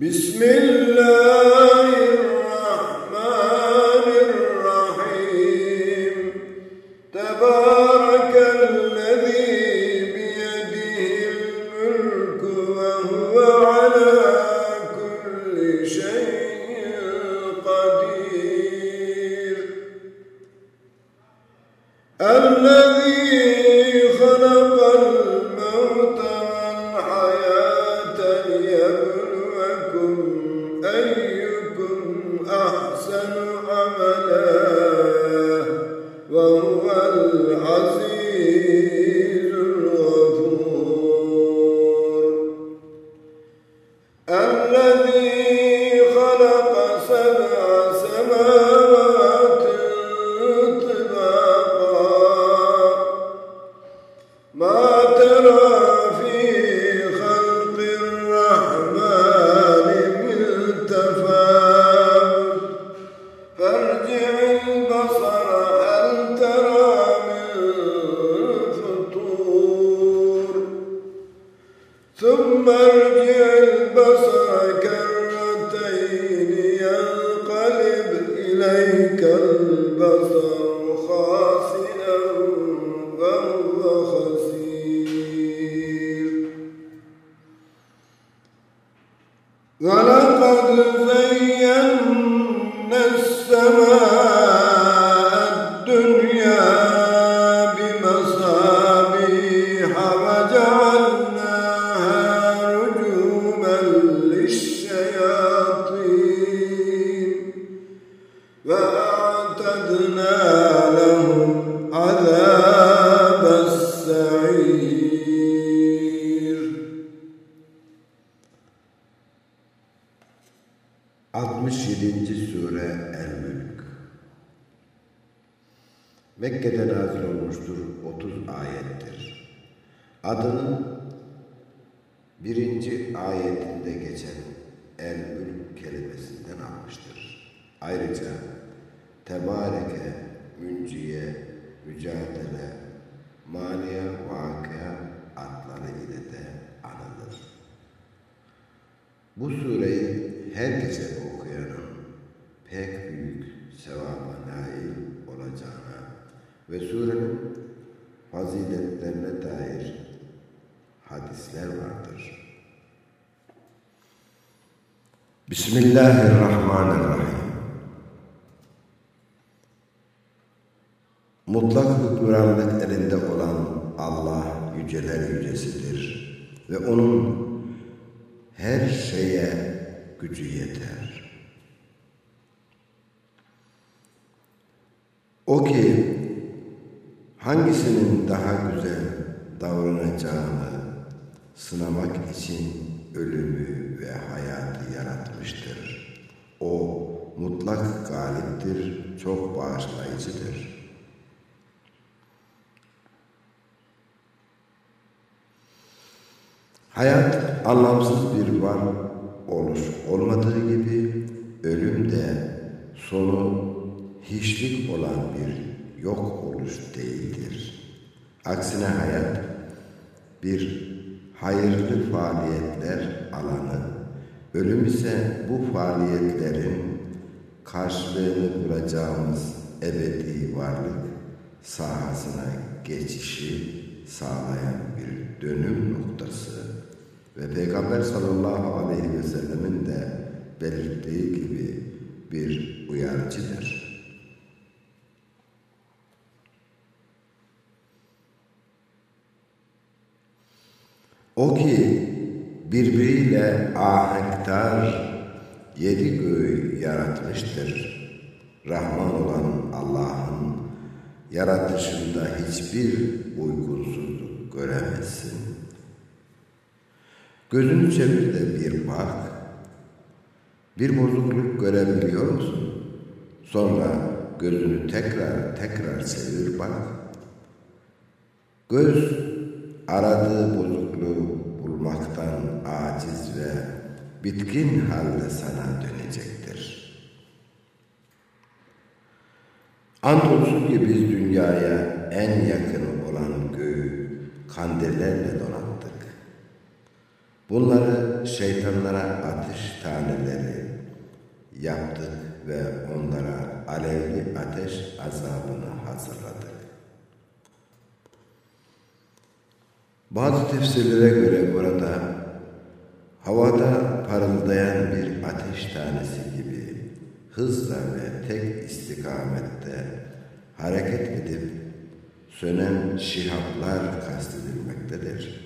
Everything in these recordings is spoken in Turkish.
بسم الله. 67. Sure El-Mülk Mekke'de nazil olmuştur 30 ayettir. Adının birinci ayetinde geçen El-Mülk kelimesinden almıştır. Ayrıca Tebareke, Münciye, Mücadele, Maniye, Vakıa adları ile de anılır. Bu sureyi her gece okuyanın pek büyük sevaba nail olacağına ve surenin faziletlerine dair hadisler vardır. Bismillahirrahmanirrahim. Mutlak hükümranlık elinde olan Allah yüceler yücesidir ve onun her şeye gücü yeter. O ki hangisinin daha güzel davranacağını sınamak için ölümü ve hayatı yaratmıştır. O mutlak galiptir, çok bağışlayıcıdır. Hayat anlamsız bir var oluş olmadığı gibi ölüm de sonu hiçlik olan bir yok oluş değildir. Aksine hayat bir hayırlı faaliyetler alanı, ölüm ise bu faaliyetlerin karşılığını bulacağımız ebedi varlık sahasına geçişi sağlayan bir dönüm noktası ve Peygamber sallallahu aleyhi ve sellemin de belirttiği gibi bir uyarıcıdır. O ki birbiriyle ahenktar yedi göğü yaratmıştır. Rahman olan Allah'ın yaratışında hiçbir uygunsuzluk göremezsin. Gözünü çevir de bir bak. Bir bozukluk görebiliyor musun? Sonra gözünü tekrar tekrar çevir bak. Göz aradığı bozukluğu bulmaktan aciz ve bitkin halde sana dönecektir. Andolsun ki biz dünyaya en yakın olan göğü kandillerle donattık. Bunları şeytanlara ateş taneleri yaptık ve onlara alevli ateş azabını hazırladık. Bazı tefsirlere göre burada havada parıldayan bir ateş tanesi gibi hızla ve tek istikamette hareket edip sönen şihaplar kastedilmektedir.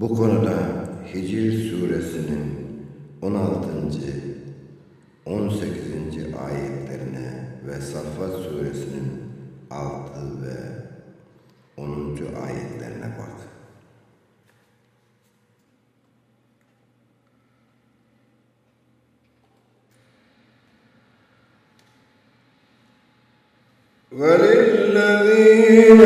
Bu konuda Hicr suresinin 16. 18. ayetlerine ve Saffat suresinin 6 ve 10. ayetlerine bak. وللذين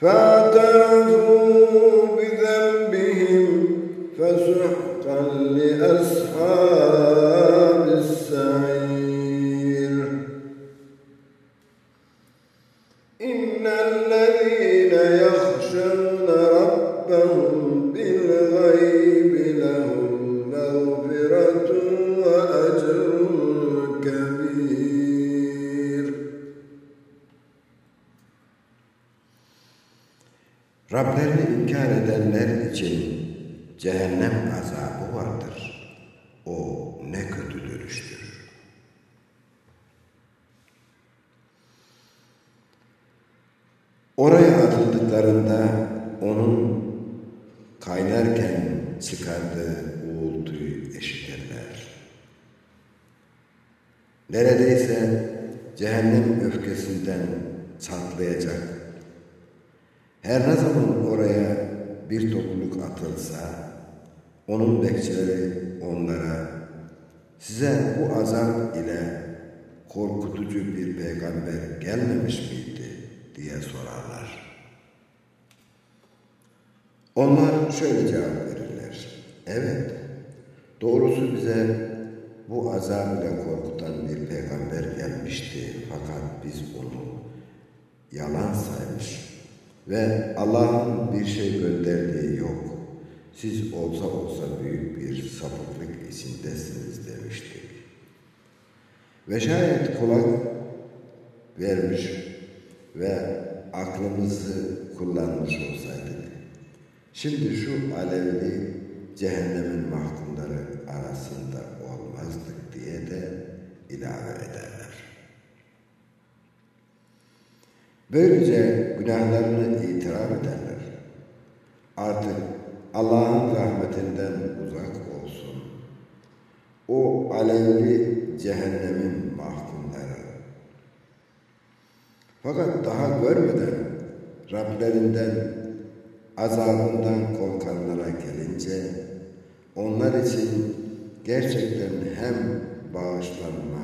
فأتى Oraya atıldıklarında onun kaynarken çıkardığı uğultuyu eşitirler. Neredeyse cehennem öfkesinden çatlayacak. Her ne zaman oraya bir topluluk atılsa, onun bekçileri onlara, size bu azap ile korkutucu bir peygamber gelmemiş miydi diye sorarlar. Onlar şöyle cevap verirler. Evet, doğrusu bize bu azab ile korkutan bir peygamber gelmişti fakat biz onu yalan saymış ve Allah'ın bir şey gönderdiği yok. Siz olsa olsa büyük bir sapıklık içindesiniz demiştik. Ve şayet kulak vermiş ve aklımızı kullanmış olsaydık, şimdi şu alevli cehennemin mahkumları arasında olmazdık diye de ilave ederler. Böylece günahlarını itiraf ederler. Artık Allah'ın rahmetinden uzak olsun. O alevli cehennemin mahkumları. Fakat daha görmeden Rablerinden azabından korkanlara gelince onlar için gerçekten hem bağışlanma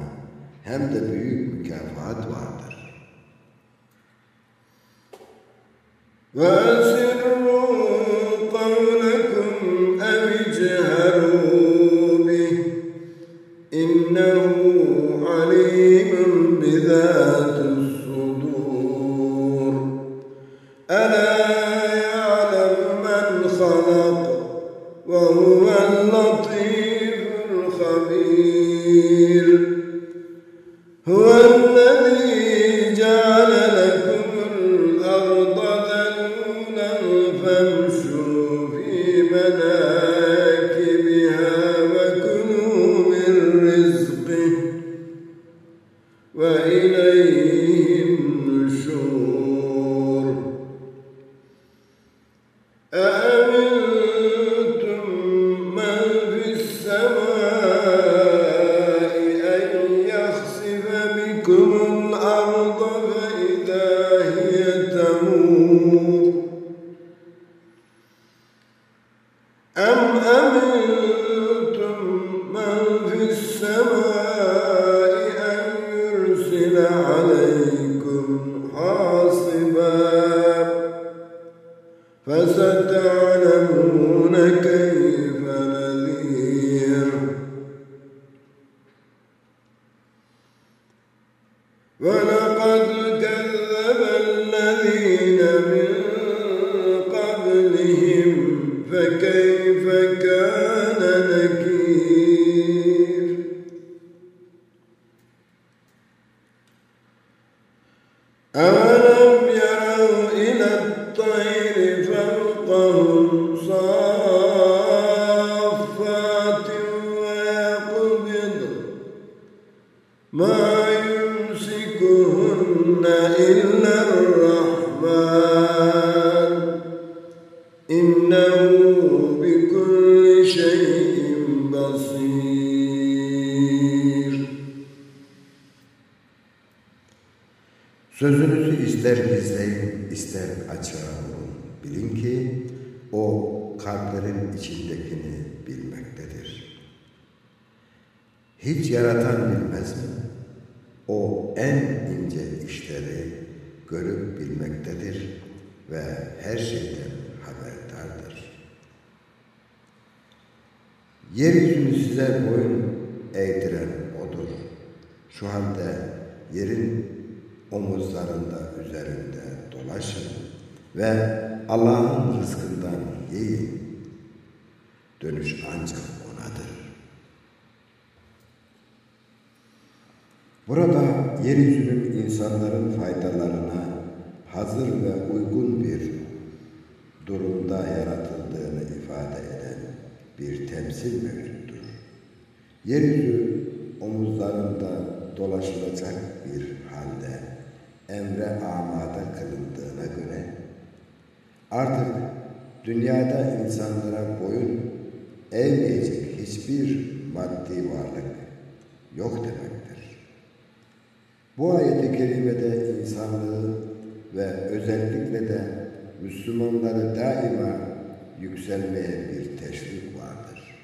hem de büyük mükafat vardır. وأسروا بكم kalplerin içindekini bilmektedir. Hiç yaratan bilmez mi? O en ince işleri görüp bilmektedir ve her şeyden haberdardır. Yeryüzünü size boyun eğdiren O'dur. Şu halde yerin omuzlarında üzerinde dolaşın ve Allah'ın rızkından yiyin. Dönüş ancak O'nadır. Burada yeryüzünün insanların faydalarına hazır ve uygun bir durumda yaratıldığını ifade eden bir temsil mevcuttur. Yeryüzü omuzlarında dolaşılacak bir halde emre amada kılındığına göre artık dünyada insanlara boyun eğmeyecek hiçbir maddi varlık yok demektir. Bu ayet-i kerimede insanlığı ve özellikle de Müslümanları daima yükselmeye bir teşvik vardır.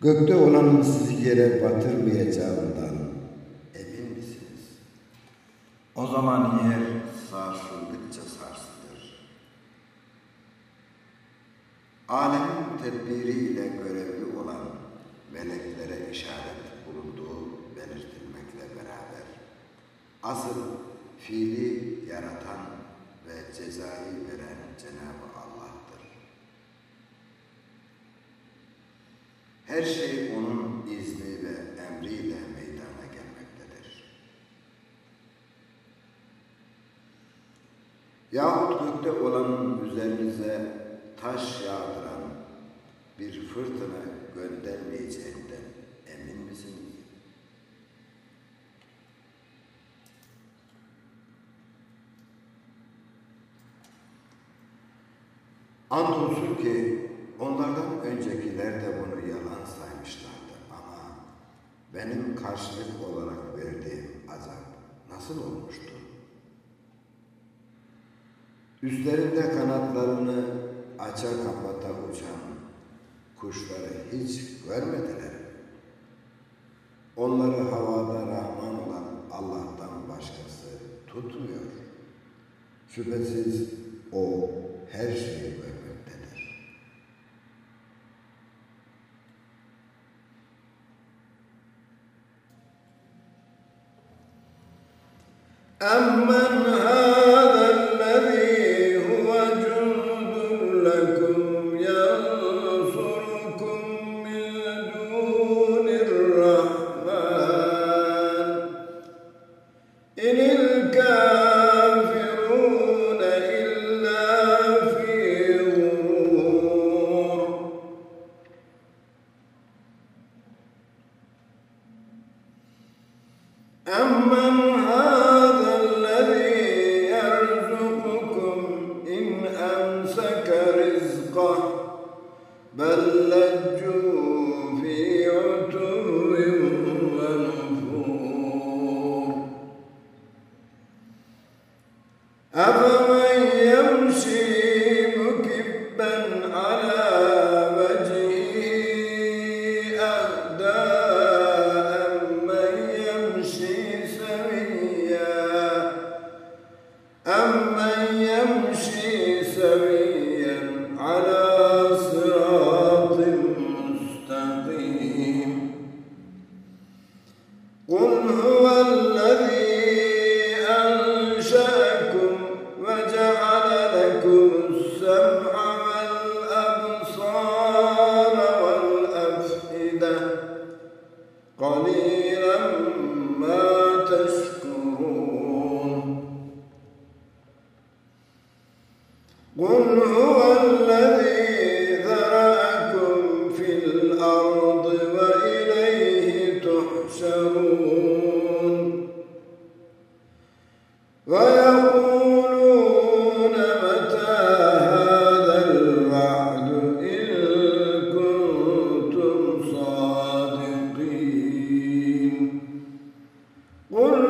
Gökte olanın sizi yere batırmayacağından emin misiniz? O zaman yer sarsıldıkça sarsılır. Alemin tedbiriyle görevli olan meleklere işaret bulunduğu belirtilmekle beraber asıl fiili yaratan ve cezayı veren Cenab-ı Allah'tır. Her şey onun izni ve emriyle meydana gelmektedir. Yahut gökte olanın üzerinize taş yağdıran bir fırtına göndermeyeceğinden emin misiniz? Andolsun ki onlardan öncekiler de bunu yalan saymışlardı ama benim karşılık olarak verdiğim azap nasıl olmuştu? Üstlerinde kanatlarını aça kapata uçan kuşları hiç görmediler. Onları havada Rahman olan Allah'tan başkası tutmuyor. Şüphesiz O her şeyi görmektedir. Amma أم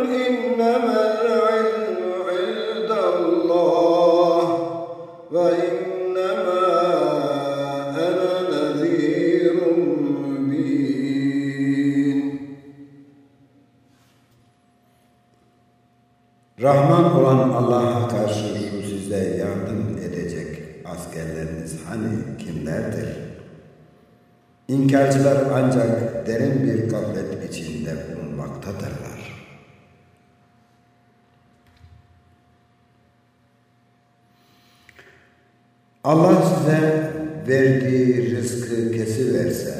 إنما Allah size verdiği rızkı kesiverse,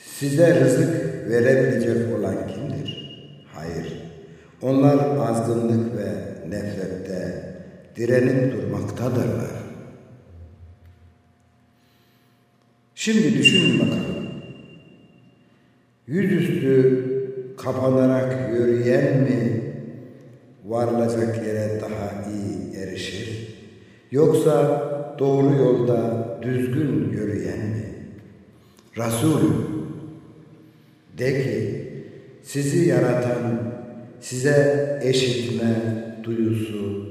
size rızık verebilecek olan kimdir? Hayır. Onlar azgınlık ve nefrette direnip durmaktadırlar. Şimdi düşünün bakalım. Yüzüstü kapanarak yürüyen mi varılacak yere daha iyi erişir? Yoksa doğru yolda düzgün yürüyen mi? Resul de ki sizi yaratan size eşitme duyusu,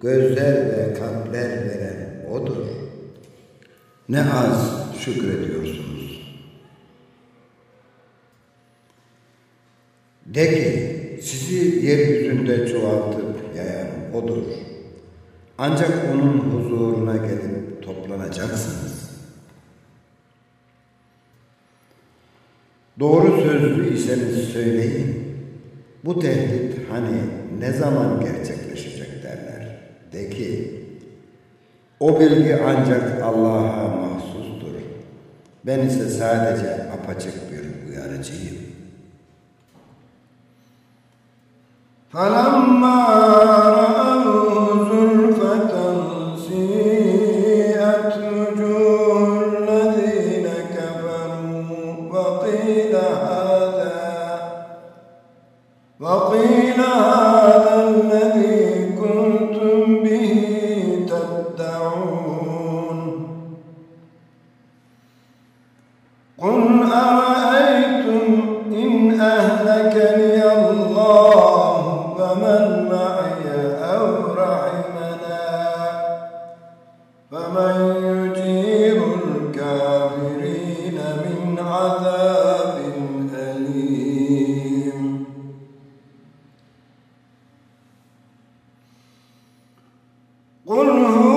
gözler ve kalpler veren O'dur. Ne az şükrediyorsunuz. De ki sizi yeryüzünde çoğaltıp yayan O'dur. Ancak O'nun huzuruna gelip toplanacaksınız. Doğru sözlü iseniz söyleyin. Bu tehdit hani ne zaman gerçekleşecek derler. De ki, o bilgi ancak Allah'a mahsustur. Ben ise sadece apaçık bir uyarıcıyım. فلما قل هو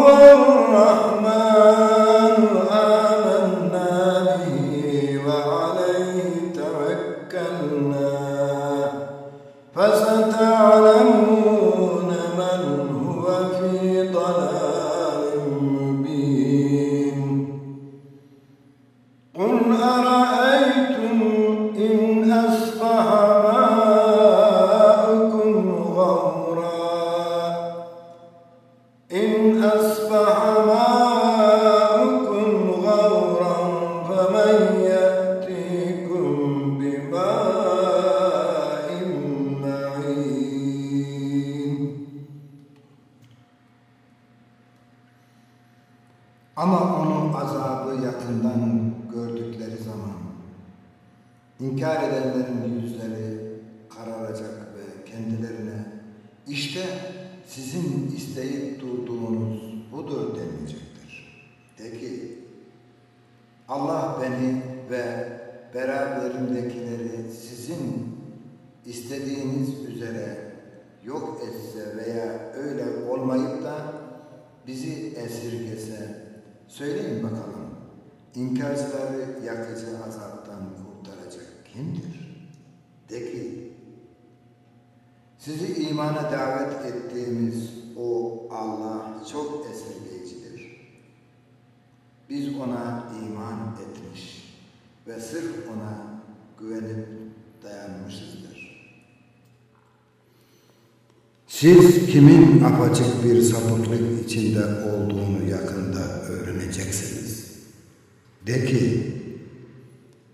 inkar edenlerin yüzleri kararacak ve kendilerine işte sizin isteyip durduğunuz budur denilecektir. De ki Allah beni ve beraberimdekileri sizin istediğiniz üzere yok etse veya öyle olmayıp da bizi esirgese söyleyin bakalım inkarcıları yakıcı azaptan kimdir? De ki sizi imana davet ettiğimiz o Allah çok esirgeyicidir. Biz ona iman etmiş ve sırf ona güvenip dayanmışızdır. Siz kimin apaçık bir sapıklık içinde olduğunu yakında öğreneceksiniz. De ki,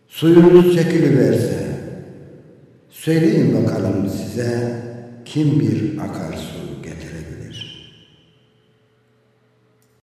suyunuz çekiliverse, söyleyin bakalım size kim bir akarsu?